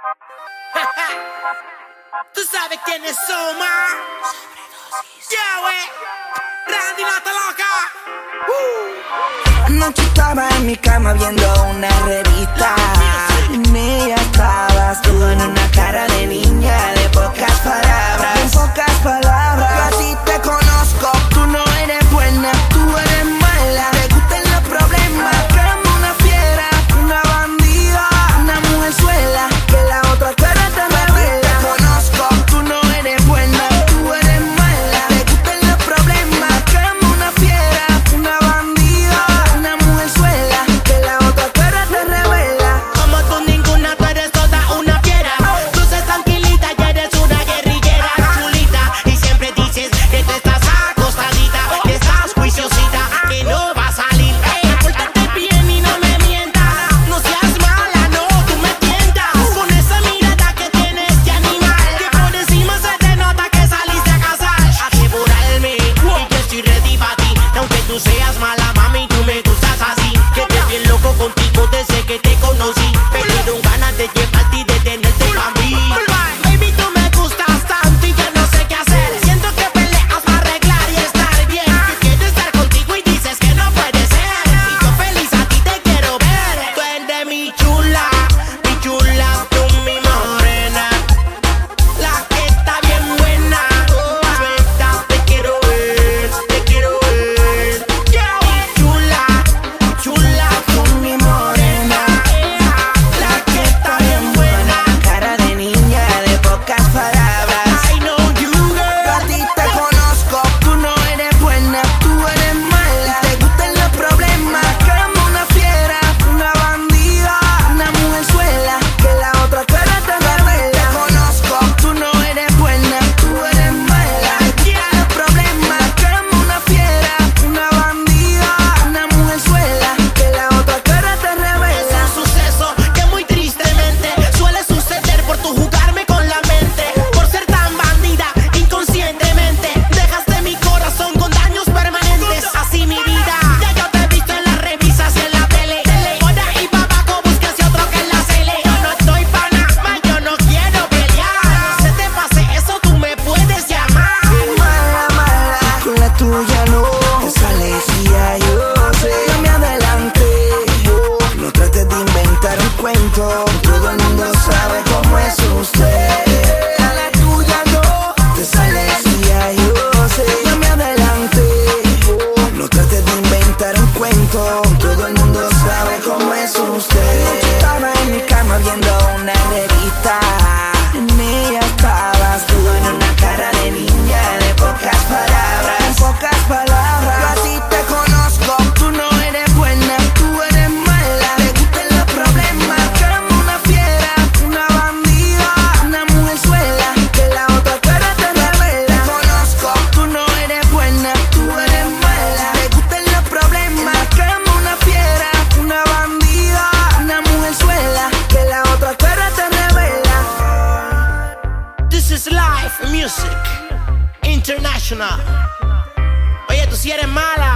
Tú sabes quiénes somos. Ya, wey. Eh. Randy Mata Loca. Uh. Noche estaba en mi cama viendo una revista. mala, mami, tú me gustas así. Que te bien loco contigo cuento, todo el mundo sabe cómo es usted. Music International. Oye, tú si eres mala.